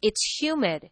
It's humid.